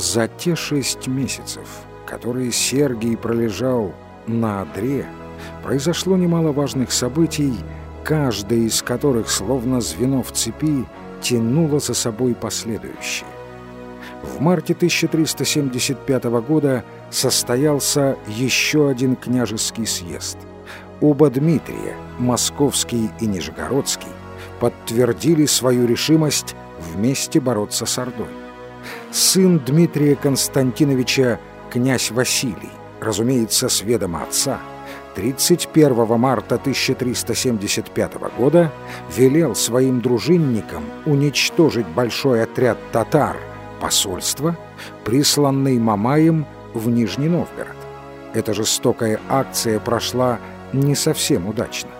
За те шесть месяцев, которые Сергий пролежал на Одре, произошло немало важных событий, каждое из которых, словно звено в цепи, тянуло за собой последующие. В марте 1375 года состоялся еще один княжеский съезд. Оба Дмитрия, Московский и Нижегородский, подтвердили свою решимость вместе бороться с Ордой. Сын Дмитрия Константиновича, князь Василий, разумеется, с ведома отца, 31 марта 1375 года велел своим дружинникам уничтожить большой отряд татар посольства, присланный Мамаем в Нижний Новгород. Эта жестокая акция прошла не совсем удачно.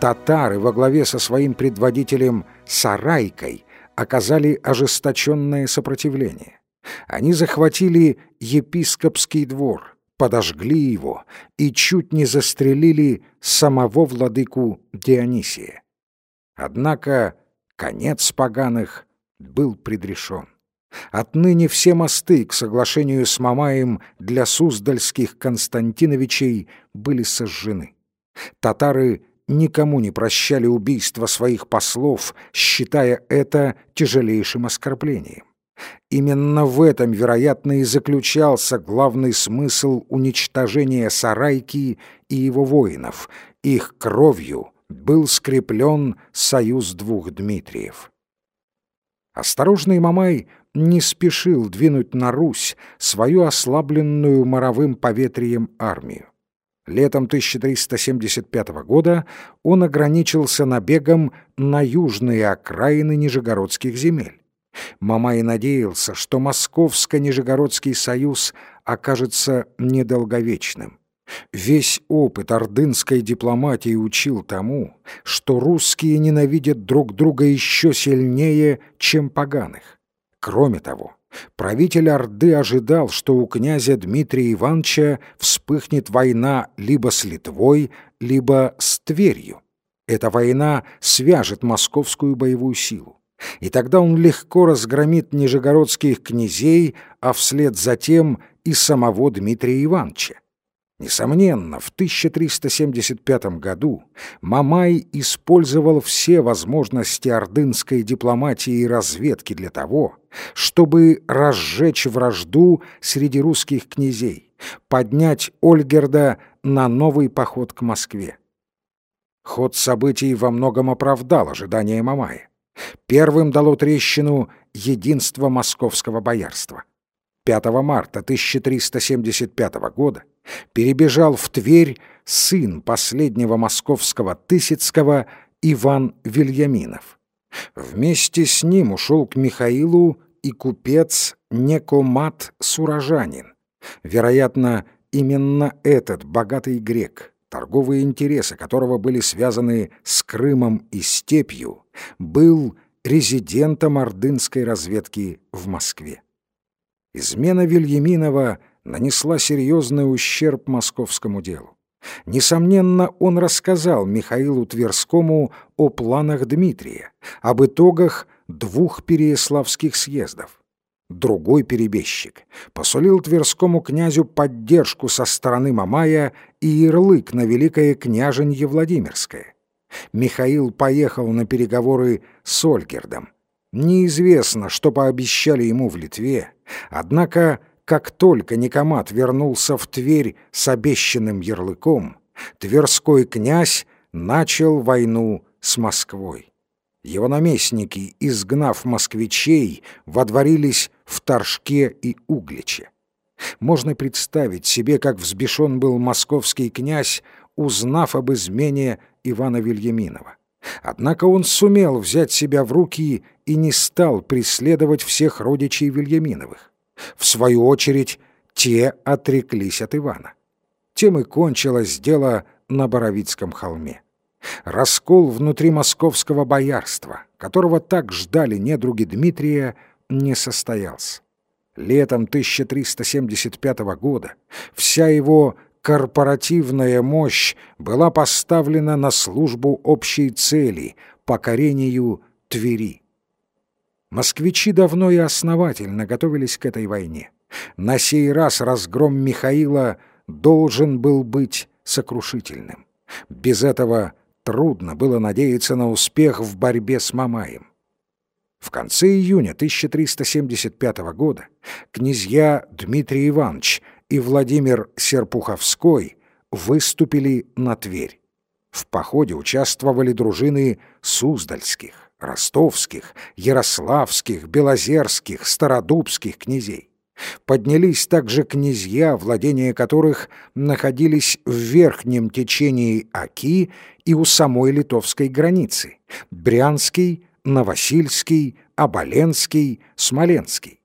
Татары во главе со своим предводителем Сарайкой оказали ожесточенное сопротивление. Они захватили епископский двор, подожгли его и чуть не застрелили самого владыку Дионисия. Однако конец поганых был предрешен. Отныне все мосты к соглашению с Мамаем для суздальских Константиновичей были сожжены. Татары никому не прощали убийства своих послов, считая это тяжелейшим оскорблением. Именно в этом, вероятно, и заключался главный смысл уничтожения Сарайки и его воинов. Их кровью был скреплен союз двух Дмитриев. Осторожный Мамай не спешил двинуть на Русь свою ослабленную моровым поветрием армию. Летом 1375 года он ограничился набегом на южные окраины Нижегородских земель. Мамай надеялся, что Московско-Нижегородский союз окажется недолговечным. Весь опыт ордынской дипломатии учил тому, что русские ненавидят друг друга еще сильнее, чем поганых. Кроме того, правитель Орды ожидал, что у князя Дмитрия Ивановича вспыхнет война либо с Литвой, либо с Тверью. Эта война свяжет московскую боевую силу. И тогда он легко разгромит нижегородских князей, а вслед за тем и самого Дмитрия Ивановича. Несомненно, в 1375 году Мамай использовал все возможности ордынской дипломатии и разведки для того, чтобы разжечь вражду среди русских князей, поднять Ольгерда на новый поход к Москве. Ход событий во многом оправдал ожидания Мамая. Первым дало трещину единство московского боярства. 5 марта 1375 года перебежал в Тверь сын последнего московского Тысяцкого Иван Вильяминов. Вместе с ним ушел к Михаилу и купец Некомат Суражанин. Вероятно, именно этот богатый грек, торговые интересы которого были связаны с Крымом и степью, был резидентом ордынской разведки в Москве. Измена Вильяминова нанесла серьезный ущерб московскому делу. Несомненно, он рассказал Михаилу Тверскому о планах Дмитрия, об итогах двух переяславских съездов. Другой перебежчик посулил Тверскому князю поддержку со стороны Мамая и ярлык на Великое княженье Владимирское. Михаил поехал на переговоры с Ольгердом. Неизвестно, что пообещали ему в Литве, однако, как только Никомат вернулся в Тверь с обещанным ярлыком, Тверской князь начал войну с Москвой. Его наместники, изгнав москвичей, водворились в Торжке и Угличе. Можно представить себе, как взбешен был московский князь, узнав об измене Ивана Вильяминова. Однако он сумел взять себя в руки и не стал преследовать всех родичей Вильяминовых. В свою очередь, те отреклись от Ивана. Тем и кончилось дело на Боровицком холме. Раскол внутри московского боярства, которого так ждали недруги Дмитрия, не состоялся. Летом 1375 года вся его корпоративная мощь была поставлена на службу общей цели — покорению Твери. Москвичи давно и основательно готовились к этой войне. На сей раз разгром Михаила должен был быть сокрушительным. Без этого трудно было надеяться на успех в борьбе с Мамаем. В конце июня 1375 года князья Дмитрий Иванович и Владимир Серпуховской выступили на Тверь. В походе участвовали дружины Суздальских, Ростовских, Ярославских, Белозерских, Стародубских князей. Поднялись также князья, владения которых находились в верхнем течении Оки и у самой литовской границы – Брянский, Новосильский, Оболенский, Смоленский.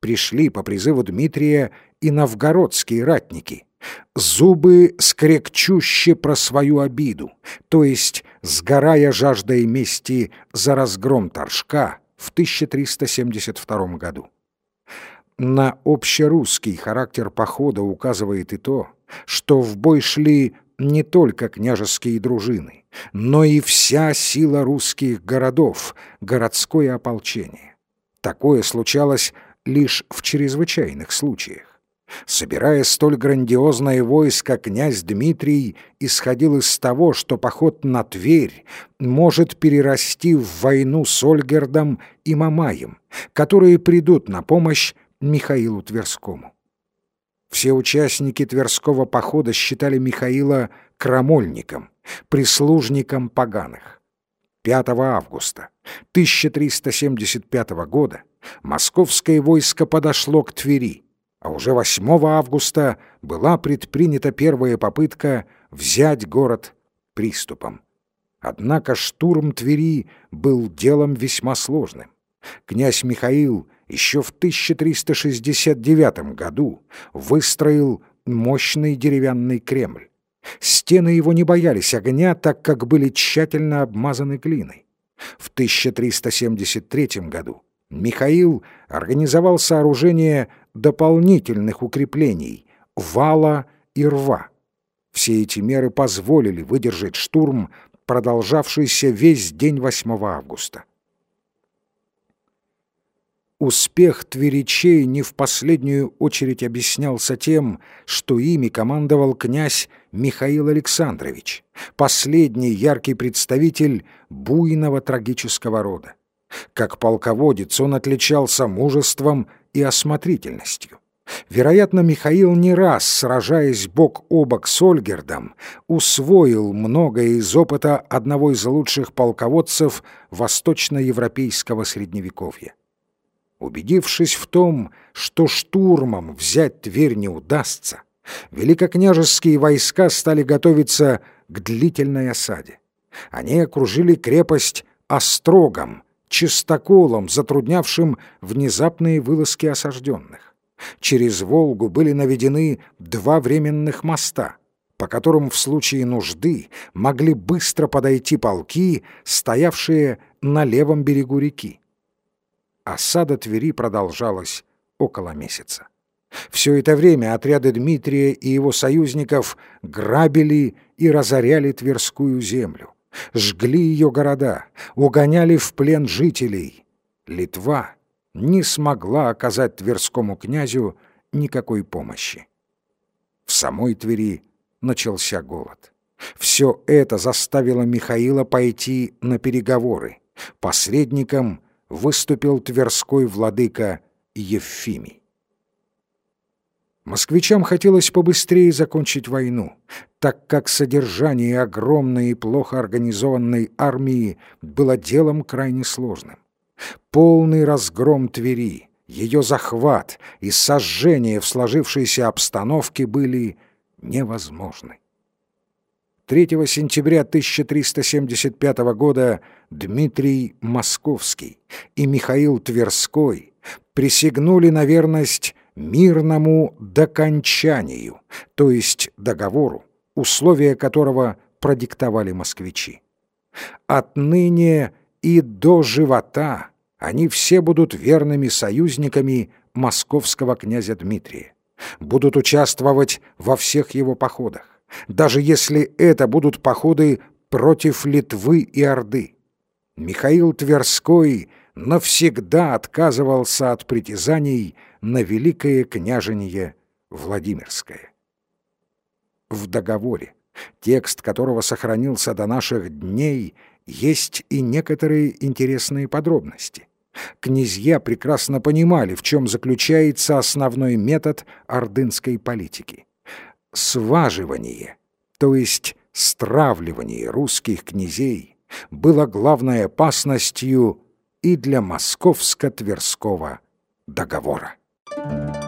Пришли по призыву Дмитрия и новгородские ратники. Зубы скрекчуще про свою обиду, то есть сгорая жаждой мести за разгром Торжка в 1372 году. На общерусский характер похода указывает и то, что в бой шли не только княжеские дружины, но и вся сила русских городов, городское ополчение. Такое случалось лишь в чрезвычайных случаях. Собирая столь грандиозное войско, князь Дмитрий исходил из того, что поход на Тверь может перерасти в войну с Ольгердом и Мамаем, которые придут на помощь Михаилу Тверскому. Все участники Тверского похода считали Михаила крамольником, прислужником поганых. 5 августа 1375 года московское войско подошло к Твери, а уже 8 августа была предпринята первая попытка взять город приступом. Однако штурм Твери был делом весьма сложным. Князь Михаил еще в 1369 году выстроил мощный деревянный Кремль. Стены его не боялись огня, так как были тщательно обмазаны глиной. В 1373 году Михаил организовал сооружение дополнительных укреплений — вала и рва. Все эти меры позволили выдержать штурм, продолжавшийся весь день 8 августа. Успех тверичей не в последнюю очередь объяснялся тем, что ими командовал князь Михаил Александрович, последний яркий представитель буйного трагического рода. Как полководец он отличался мужеством и осмотрительностью. Вероятно, Михаил не раз, сражаясь бок о бок с Ольгердом, усвоил многое из опыта одного из лучших полководцев восточноевропейского средневековья. Убедившись в том, что штурмом взять Тверь не удастся, великокняжеские войска стали готовиться к длительной осаде. Они окружили крепость острогом, чистоколом, затруднявшим внезапные вылазки осажденных. Через Волгу были наведены два временных моста, по которым в случае нужды могли быстро подойти полки, стоявшие на левом берегу реки осада Твери продолжалась около месяца. Все это время отряды Дмитрия и его союзников грабили и разоряли Тверскую землю, жгли ее города, угоняли в плен жителей. Литва не смогла оказать Тверскому князю никакой помощи. В самой Твери начался голод. Все это заставило Михаила пойти на переговоры. Посредником выступил тверской владыка Евфимий. Москвичам хотелось побыстрее закончить войну, так как содержание огромной и плохо организованной армии было делом крайне сложным. Полный разгром Твери, ее захват и сожжение в сложившейся обстановке были невозможны. 3 сентября 1375 года Дмитрий Московский и Михаил Тверской присягнули на верность мирному докончанию, то есть договору, условия которого продиктовали москвичи. Отныне и до живота они все будут верными союзниками московского князя Дмитрия, будут участвовать во всех его походах даже если это будут походы против Литвы и Орды. Михаил Тверской навсегда отказывался от притязаний на Великое княжение Владимирское. В договоре, текст которого сохранился до наших дней, есть и некоторые интересные подробности. Князья прекрасно понимали, в чем заключается основной метод ордынской политики. Сваживание, то есть стравливание русских князей, было главной опасностью и для московско-тверского договора. Thank you.